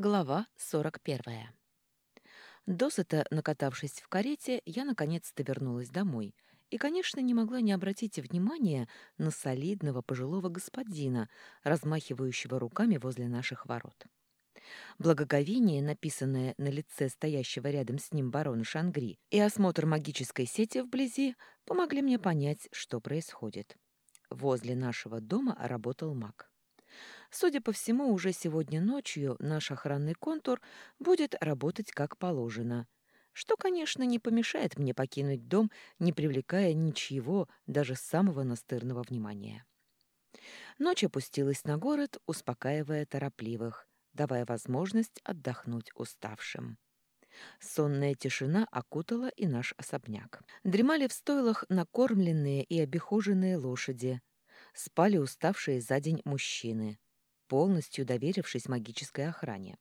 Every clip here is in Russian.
Глава 41. Досыта накатавшись в карете, я наконец-то вернулась домой и, конечно, не могла не обратить внимания на солидного пожилого господина, размахивающего руками возле наших ворот. Благоговение, написанное на лице стоящего рядом с ним барона Шангри, и осмотр магической сети вблизи помогли мне понять, что происходит. Возле нашего дома работал маг. Судя по всему, уже сегодня ночью наш охранный контур будет работать как положено, что, конечно, не помешает мне покинуть дом, не привлекая ничего, даже самого настырного внимания. Ночь опустилась на город, успокаивая торопливых, давая возможность отдохнуть уставшим. Сонная тишина окутала и наш особняк. Дремали в стойлах накормленные и обихоженные лошади. Спали уставшие за день мужчины полностью доверившись магической охране.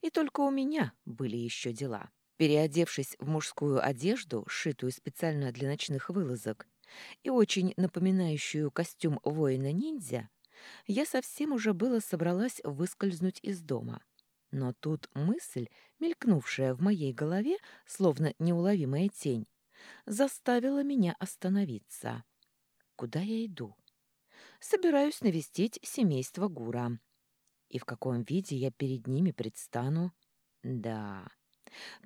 И только у меня были еще дела. Переодевшись в мужскую одежду, сшитую специально для ночных вылазок, и очень напоминающую костюм воина-ниндзя, я совсем уже было собралась выскользнуть из дома. Но тут мысль, мелькнувшая в моей голове, словно неуловимая тень, заставила меня остановиться. Куда я иду? Собираюсь навестить семейство Гура. И в каком виде я перед ними предстану? Да,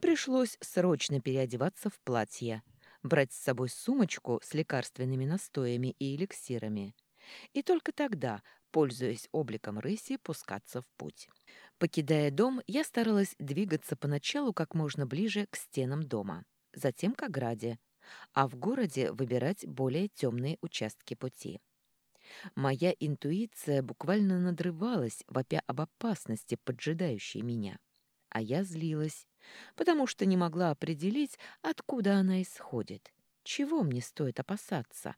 пришлось срочно переодеваться в платье, брать с собой сумочку с лекарственными настоями и эликсирами. И только тогда, пользуясь обликом рыси, пускаться в путь. Покидая дом, я старалась двигаться поначалу как можно ближе к стенам дома, затем к ограде, а в городе выбирать более темные участки пути. Моя интуиция буквально надрывалась, вопя об опасности, поджидающей меня. А я злилась, потому что не могла определить, откуда она исходит, чего мне стоит опасаться.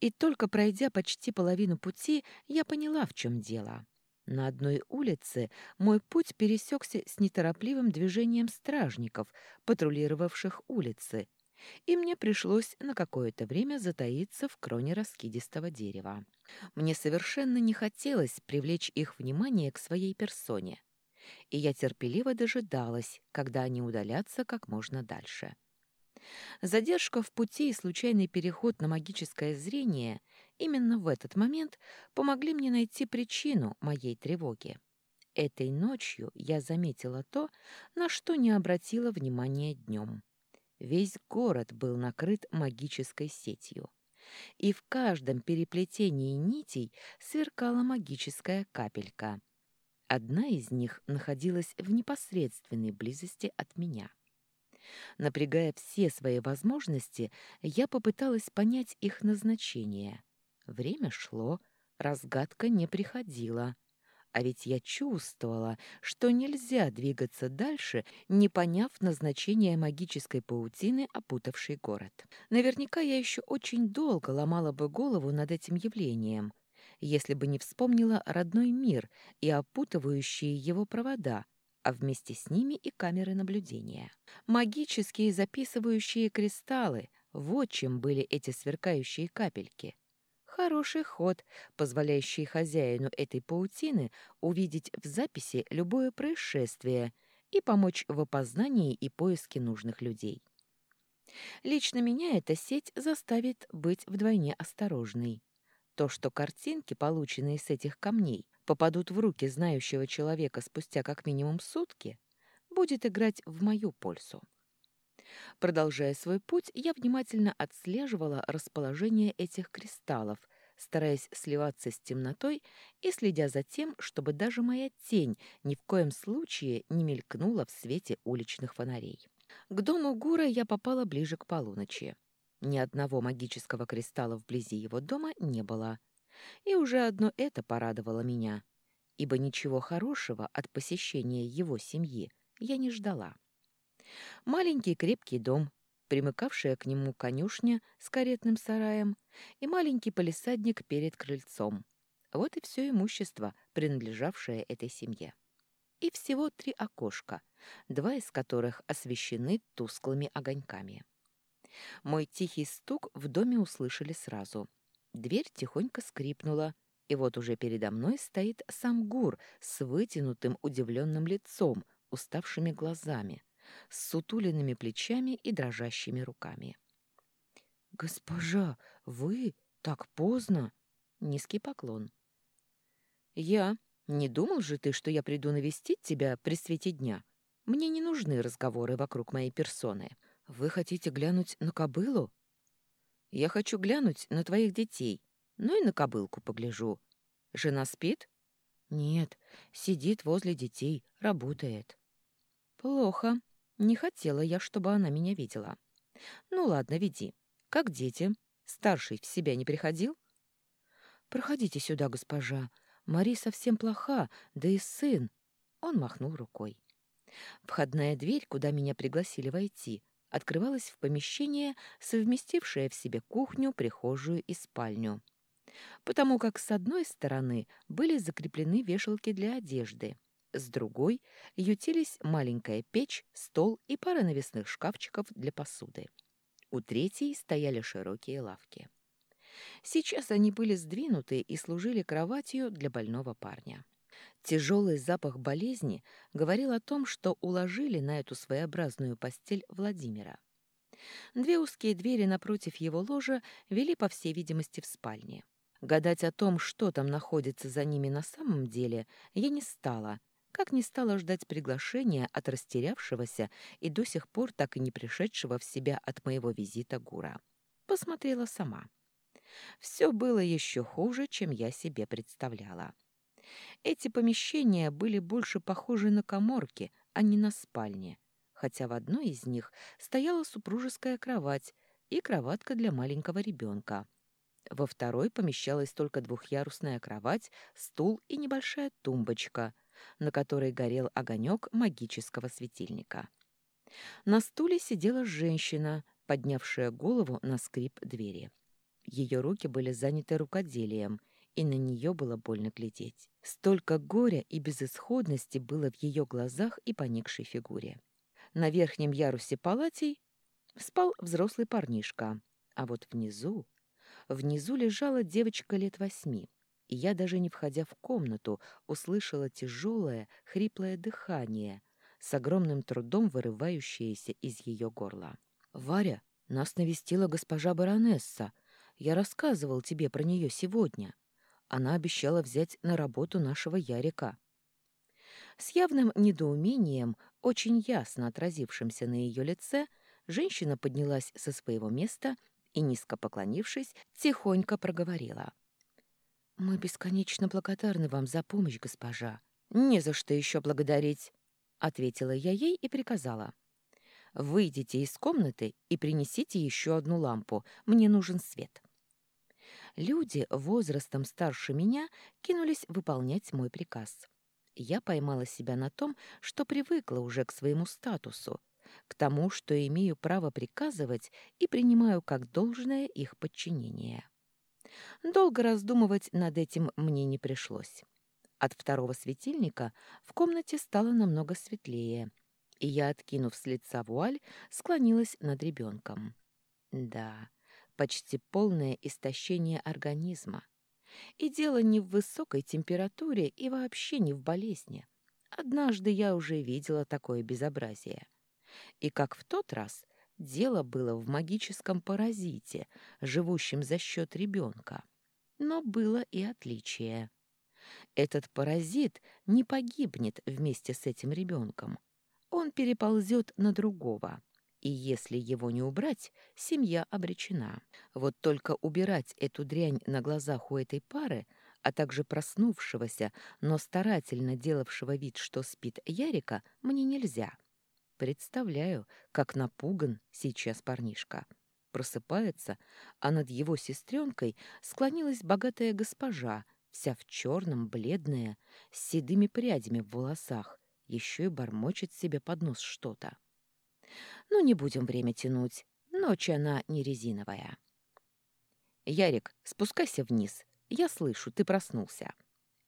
И только пройдя почти половину пути, я поняла, в чем дело. На одной улице мой путь пересекся с неторопливым движением стражников, патрулировавших улицы, и мне пришлось на какое-то время затаиться в кроне раскидистого дерева. Мне совершенно не хотелось привлечь их внимание к своей персоне, и я терпеливо дожидалась, когда они удалятся как можно дальше. Задержка в пути и случайный переход на магическое зрение именно в этот момент помогли мне найти причину моей тревоги. Этой ночью я заметила то, на что не обратила внимания днем. Весь город был накрыт магической сетью, и в каждом переплетении нитей сверкала магическая капелька. Одна из них находилась в непосредственной близости от меня. Напрягая все свои возможности, я попыталась понять их назначение. Время шло, разгадка не приходила. А ведь я чувствовала, что нельзя двигаться дальше, не поняв назначения магической паутины, опутавшей город. Наверняка я еще очень долго ломала бы голову над этим явлением, если бы не вспомнила родной мир и опутывающие его провода, а вместе с ними и камеры наблюдения. Магические записывающие кристаллы — вот чем были эти сверкающие капельки — Хороший ход, позволяющий хозяину этой паутины увидеть в записи любое происшествие и помочь в опознании и поиске нужных людей. Лично меня эта сеть заставит быть вдвойне осторожной. То, что картинки, полученные с этих камней, попадут в руки знающего человека спустя как минимум сутки, будет играть в мою пользу. Продолжая свой путь, я внимательно отслеживала расположение этих кристаллов, стараясь сливаться с темнотой и следя за тем, чтобы даже моя тень ни в коем случае не мелькнула в свете уличных фонарей. К дому Гура я попала ближе к полуночи. Ни одного магического кристалла вблизи его дома не было. И уже одно это порадовало меня, ибо ничего хорошего от посещения его семьи я не ждала. Маленький крепкий дом, примыкавшая к нему конюшня с каретным сараем и маленький полисадник перед крыльцом. Вот и все имущество, принадлежавшее этой семье. И всего три окошка, два из которых освещены тусклыми огоньками. Мой тихий стук в доме услышали сразу. Дверь тихонько скрипнула, И вот уже передо мной стоит сам Гур с вытянутым удивленным лицом, уставшими глазами, с сутуленными плечами и дрожащими руками. «Госпожа, вы так поздно!» — низкий поклон. «Я. Не думал же ты, что я приду навестить тебя при свете дня? Мне не нужны разговоры вокруг моей персоны. Вы хотите глянуть на кобылу?» «Я хочу глянуть на твоих детей, ну и на кобылку погляжу. Жена спит?» «Нет, сидит возле детей, работает». «Плохо. Не хотела я, чтобы она меня видела. Ну ладно, веди. Как дети? Старший в себя не приходил?» «Проходите сюда, госпожа. Мари совсем плоха, да и сын». Он махнул рукой. Входная дверь, куда меня пригласили войти, открывалась в помещение, совместившее в себе кухню, прихожую и спальню. Потому как с одной стороны были закреплены вешалки для одежды, с другой ютились маленькая печь, стол и пара навесных шкафчиков для посуды. У третьей стояли широкие лавки. Сейчас они были сдвинуты и служили кроватью для больного парня. Тяжелый запах болезни говорил о том, что уложили на эту своеобразную постель Владимира. Две узкие двери напротив его ложа вели, по всей видимости, в спальне. Гадать о том, что там находится за ними на самом деле, я не стала, как не стала ждать приглашения от растерявшегося и до сих пор так и не пришедшего в себя от моего визита Гура. Посмотрела сама. Все было еще хуже, чем я себе представляла. Эти помещения были больше похожи на коморки, а не на спальни, хотя в одной из них стояла супружеская кровать и кроватка для маленького ребенка. Во второй помещалась только двухъярусная кровать, стул и небольшая тумбочка, на которой горел огонек магического светильника. На стуле сидела женщина, поднявшая голову на скрип двери. Ее руки были заняты рукоделием, и на нее было больно глядеть. Столько горя и безысходности было в ее глазах и поникшей фигуре. На верхнем ярусе палатей спал взрослый парнишка, а вот внизу... Внизу лежала девочка лет восьми, и я, даже не входя в комнату, услышала тяжелое, хриплое дыхание, с огромным трудом вырывающееся из ее горла. «Варя, нас навестила госпожа баронесса. Я рассказывал тебе про нее сегодня. Она обещала взять на работу нашего Ярика». С явным недоумением, очень ясно отразившимся на ее лице, женщина поднялась со своего места и, низко поклонившись, тихонько проговорила. «Мы бесконечно благодарны вам за помощь, госпожа». «Не за что еще благодарить», — ответила я ей и приказала. «Выйдите из комнаты и принесите еще одну лампу. Мне нужен свет». Люди возрастом старше меня кинулись выполнять мой приказ. Я поймала себя на том, что привыкла уже к своему статусу, к тому, что имею право приказывать и принимаю как должное их подчинение. Долго раздумывать над этим мне не пришлось. От второго светильника в комнате стало намного светлее, и я, откинув с лица вуаль, склонилась над ребенком. Да, почти полное истощение организма. И дело не в высокой температуре и вообще не в болезни. Однажды я уже видела такое безобразие. И как в тот раз, дело было в магическом паразите, живущем за счет ребенка. Но было и отличие. Этот паразит не погибнет вместе с этим ребенком. Он переползет на другого. И если его не убрать, семья обречена. Вот только убирать эту дрянь на глазах у этой пары, а также проснувшегося, но старательно делавшего вид, что спит Ярика, мне нельзя. Представляю, как напуган сейчас парнишка. Просыпается, а над его сестренкой склонилась богатая госпожа, вся в черном, бледная, с седыми прядями в волосах, еще и бормочет себе под нос что-то. Ну, не будем время тянуть, ночь она не резиновая. «Ярик, спускайся вниз. Я слышу, ты проснулся.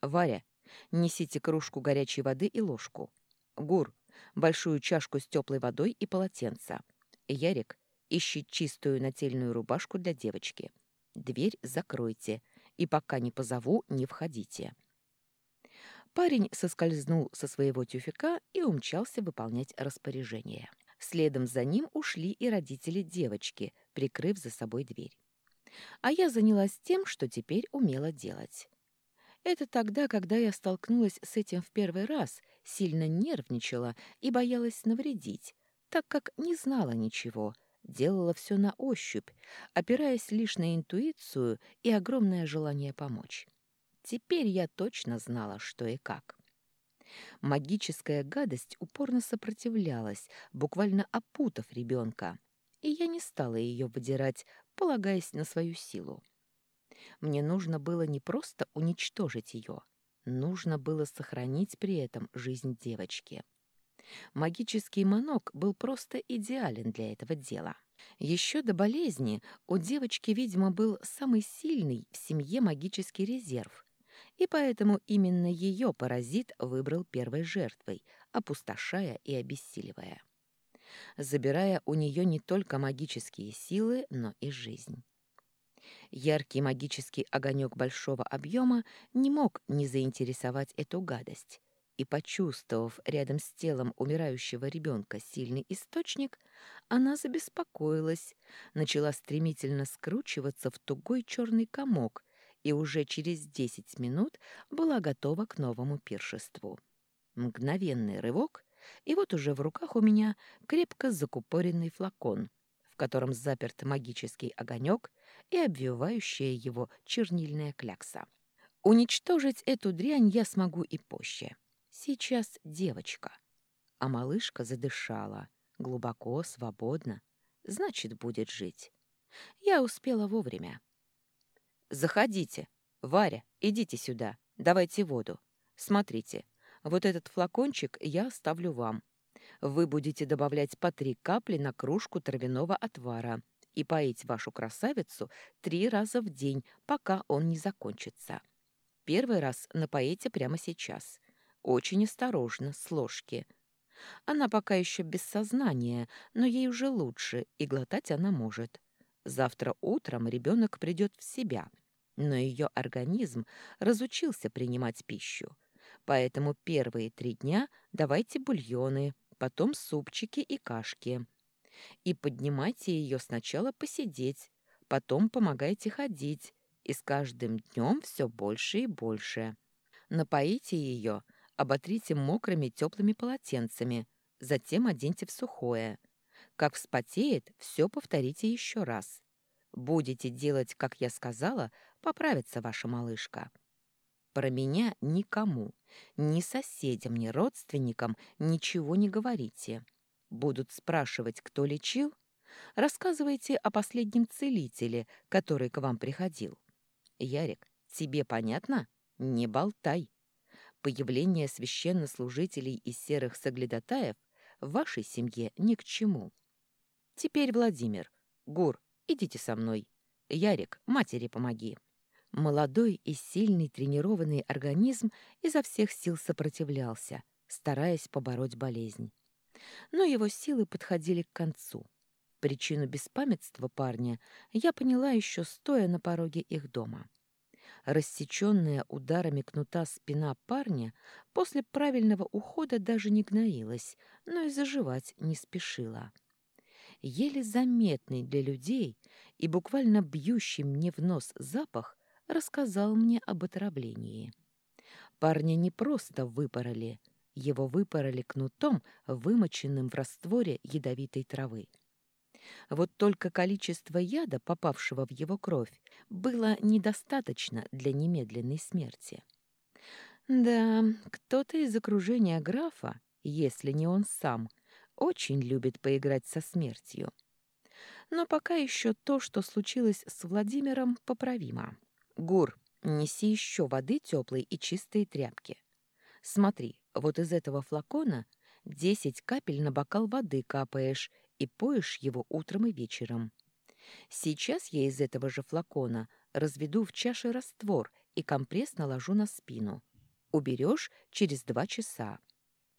Варя, несите кружку горячей воды и ложку. Гур, большую чашку с теплой водой и полотенце. Ярик, ищи чистую нательную рубашку для девочки. Дверь закройте и пока не позову, не входите». Парень соскользнул со своего тюфяка и умчался выполнять распоряжение. Следом за ним ушли и родители девочки, прикрыв за собой дверь. А я занялась тем, что теперь умела делать. Это тогда, когда я столкнулась с этим в первый раз, сильно нервничала и боялась навредить, так как не знала ничего, делала все на ощупь, опираясь лишь на интуицию и огромное желание помочь. Теперь я точно знала, что и как. Магическая гадость упорно сопротивлялась, буквально опутав ребенка, и я не стала ее выдирать, полагаясь на свою силу. Мне нужно было не просто уничтожить ее, нужно было сохранить при этом жизнь девочки. Магический манок был просто идеален для этого дела. Еще до болезни у девочки, видимо, был самый сильный в семье магический резерв, и поэтому именно ее паразит выбрал первой жертвой, опустошая и обессиливая, забирая у нее не только магические силы, но и жизнь. Яркий магический огонек большого объема не мог не заинтересовать эту гадость, и, почувствовав рядом с телом умирающего ребенка сильный источник, она забеспокоилась, начала стремительно скручиваться в тугой черный комок и уже через десять минут была готова к новому пиршеству. Мгновенный рывок, и вот уже в руках у меня крепко закупоренный флакон, в котором заперт магический огонек и обвивающая его чернильная клякса. Уничтожить эту дрянь я смогу и позже. Сейчас девочка. А малышка задышала. Глубоко, свободно. Значит, будет жить. Я успела вовремя. «Заходите. Варя, идите сюда. Давайте воду. Смотрите, вот этот флакончик я оставлю вам. Вы будете добавлять по три капли на кружку травяного отвара и поить вашу красавицу три раза в день, пока он не закончится. Первый раз напоите прямо сейчас. Очень осторожно, с ложки. Она пока еще без сознания, но ей уже лучше, и глотать она может. Завтра утром ребенок придет в себя, но ее организм разучился принимать пищу. Поэтому первые три дня давайте бульоны, потом супчики и кашки. И поднимайте ее сначала посидеть, потом помогайте ходить, и с каждым днем все больше и больше. Напоите ее, оботрите мокрыми теплыми полотенцами, затем оденьте в сухое. Как вспотеет, все повторите еще раз. Будете делать, как я сказала, поправится ваша малышка. Про меня никому, ни соседям, ни родственникам ничего не говорите. Будут спрашивать, кто лечил, рассказывайте о последнем целителе, который к вам приходил. Ярик, тебе понятно? Не болтай. Появление священнослужителей из серых соглядатаев в вашей семье ни к чему. Теперь, Владимир, Гур, идите со мной. Ярик, матери помоги. Молодой и сильный тренированный организм изо всех сил сопротивлялся, стараясь побороть болезнь. Но его силы подходили к концу. Причину беспамятства парня я поняла еще стоя на пороге их дома. Рассеченная ударами кнута спина парня после правильного ухода даже не гноилась, но и заживать не спешила. Еле заметный для людей и буквально бьющий мне в нос запах рассказал мне об отравлении. Парня не просто выпороли, его выпороли кнутом, вымоченным в растворе ядовитой травы. Вот только количество яда, попавшего в его кровь, было недостаточно для немедленной смерти. Да, кто-то из окружения графа, если не он сам, очень любит поиграть со смертью. Но пока еще то, что случилось с Владимиром, поправимо. Гур, неси еще воды теплой и чистые тряпки. Смотри, вот из этого флакона десять капель на бокал воды капаешь и поешь его утром и вечером. Сейчас я из этого же флакона разведу в чаше раствор и компресс наложу на спину. Уберешь через два часа.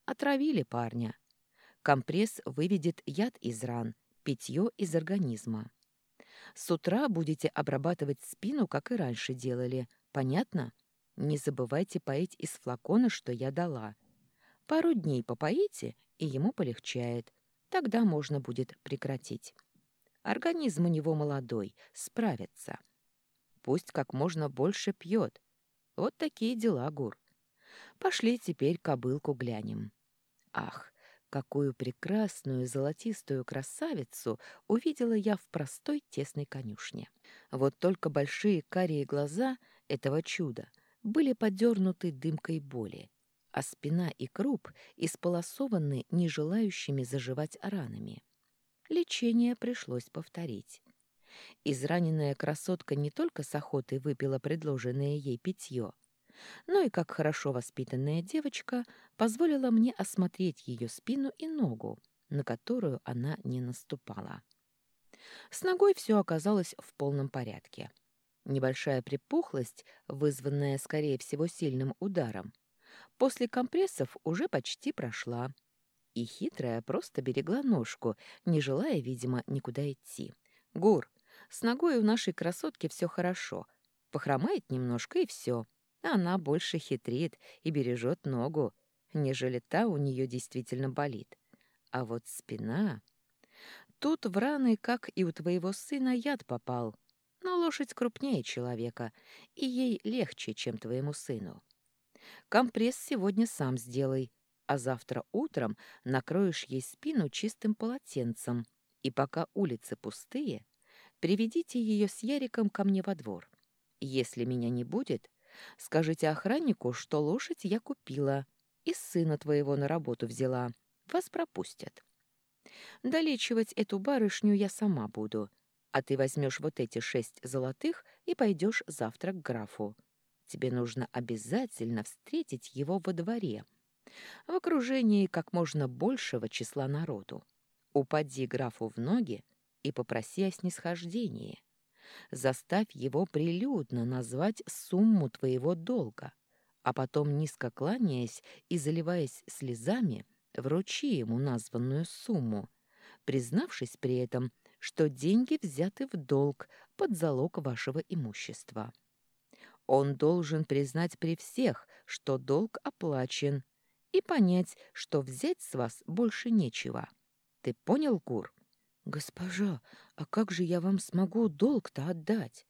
Отравили парня. Компресс выведет яд из ран, питье из организма. С утра будете обрабатывать спину, как и раньше делали. Понятно? Не забывайте поить из флакона, что я дала. Пару дней попоите, и ему полегчает. Тогда можно будет прекратить. Организм у него молодой, справится. Пусть как можно больше пьет. Вот такие дела, Гур. Пошли теперь кобылку глянем. Ах, какую прекрасную золотистую красавицу увидела я в простой тесной конюшне. Вот только большие карие глаза этого чуда были подернуты дымкой боли, а спина и круп исполосованы нежелающими заживать ранами. Лечение пришлось повторить. Израненная красотка не только с охотой выпила предложенное ей питье, но и, как хорошо воспитанная девочка, позволила мне осмотреть ее спину и ногу, на которую она не наступала. С ногой все оказалось в полном порядке. Небольшая припухлость, вызванная, скорее всего, сильным ударом, после компрессов уже почти прошла. И хитрая просто берегла ножку, не желая, видимо, никуда идти. «Гур, с ногой у нашей красотки все хорошо. Похромает немножко, и все. Она больше хитрит и бережет ногу, нежели та у нее действительно болит. А вот спина... Тут в раны, как и у твоего сына, яд попал. Но лошадь крупнее человека, и ей легче, чем твоему сыну. Компресс сегодня сам сделай, а завтра утром накроешь ей спину чистым полотенцем, и пока улицы пустые, приведите ее с Яриком ко мне во двор. Если меня не будет, Скажите охраннику, что лошадь я купила и сына твоего на работу взяла. Вас пропустят. Долечивать эту барышню я сама буду, а ты возьмешь вот эти шесть золотых и пойдешь завтра к графу. Тебе нужно обязательно встретить его во дворе, в окружении как можно большего числа народу. Упади графу в ноги и попроси о снисхождении. Заставь его прилюдно назвать сумму твоего долга, а потом, низко кланяясь и заливаясь слезами, вручи ему названную сумму, признавшись при этом, что деньги взяты в долг под залог вашего имущества. Он должен признать при всех, что долг оплачен, и понять, что взять с вас больше нечего. Ты понял, Гур? «Госпожа, а как же я вам смогу долг-то отдать?»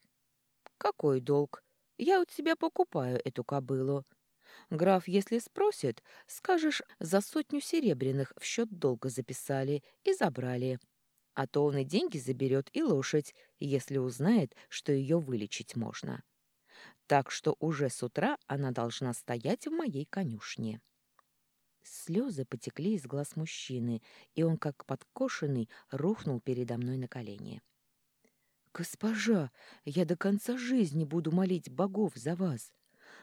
«Какой долг? Я у тебя покупаю эту кобылу. Граф, если спросит, скажешь, за сотню серебряных в счет долга записали и забрали. А то он и деньги заберет, и лошадь, если узнает, что ее вылечить можно. Так что уже с утра она должна стоять в моей конюшне». Слезы потекли из глаз мужчины, и он, как подкошенный, рухнул передо мной на колени. «Госпожа, я до конца жизни буду молить богов за вас.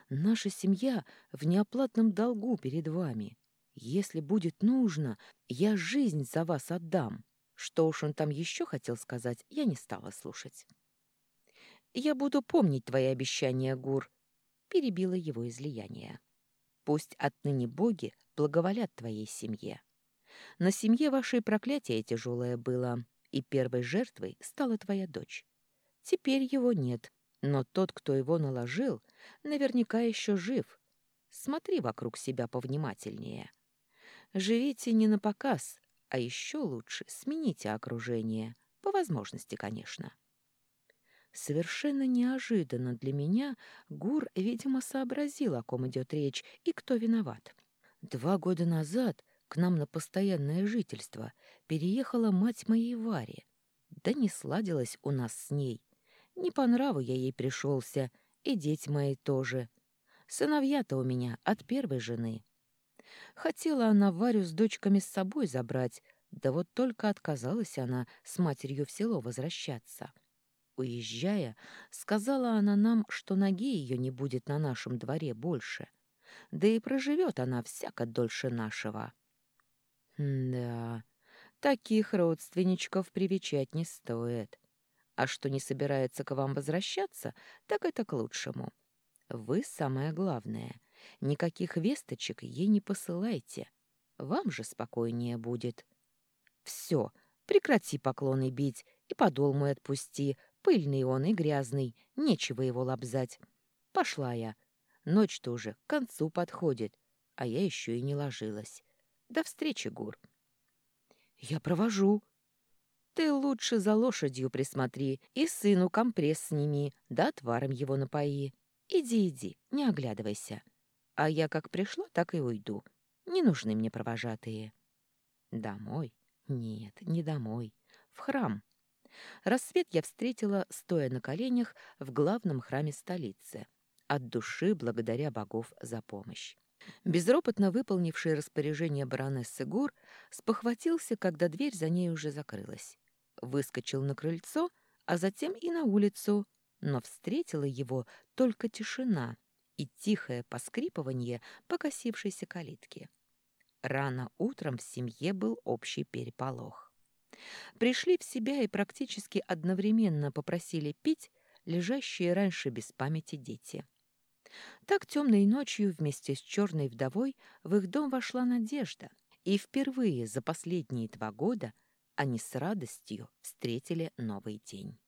Наша семья в неоплатном долгу перед вами. Если будет нужно, я жизнь за вас отдам». Что уж он там еще хотел сказать, я не стала слушать. «Я буду помнить твои обещания, Гур», — перебила его излияние. «Пусть отныне боги благоволят твоей семье. На семье вашей проклятие тяжелое было, и первой жертвой стала твоя дочь. Теперь его нет, но тот, кто его наложил, наверняка еще жив. Смотри вокруг себя повнимательнее. Живите не на показ, а еще лучше смените окружение, по возможности, конечно. Совершенно неожиданно для меня Гур, видимо, сообразил, о ком идет речь и кто виноват. Два года назад к нам на постоянное жительство переехала мать моей Вари. Да не сладилась у нас с ней. Не по нраву я ей пришелся, и дети мои тоже. Сыновья-то у меня от первой жены. Хотела она Варю с дочками с собой забрать, да вот только отказалась она с матерью в село возвращаться. Уезжая, сказала она нам, что ноги ее не будет на нашем дворе больше — да и проживет она всяко дольше нашего. да, таких родственничков привечать не стоит. А что не собирается к вам возвращаться, так это к лучшему. Вы самое главное. Никаких весточек ей не посылайте. Вам же спокойнее будет. Все, прекрати поклоны бить и подол мой отпусти, Пыльный он и грязный, нечего его лобзать. Пошла я. Ночь-то уже к концу подходит, а я еще и не ложилась. До встречи, Гур. Я провожу. Ты лучше за лошадью присмотри и сыну компресс сними, да отваром его напои. Иди, иди, не оглядывайся. А я как пришла, так и уйду. Не нужны мне провожатые. Домой? Нет, не домой. В храм. Рассвет я встретила, стоя на коленях в главном храме столицы, от души благодаря богов за помощь. Безропотно выполнивший распоряжение баронессы Гур спохватился, когда дверь за ней уже закрылась. Выскочил на крыльцо, а затем и на улицу, но встретила его только тишина и тихое поскрипывание покосившейся калитки. Рано утром в семье был общий переполох. Пришли в себя и практически одновременно попросили пить лежащие раньше без памяти дети. Так темной ночью вместе с черной вдовой в их дом вошла надежда, и впервые за последние два года они с радостью встретили новый день.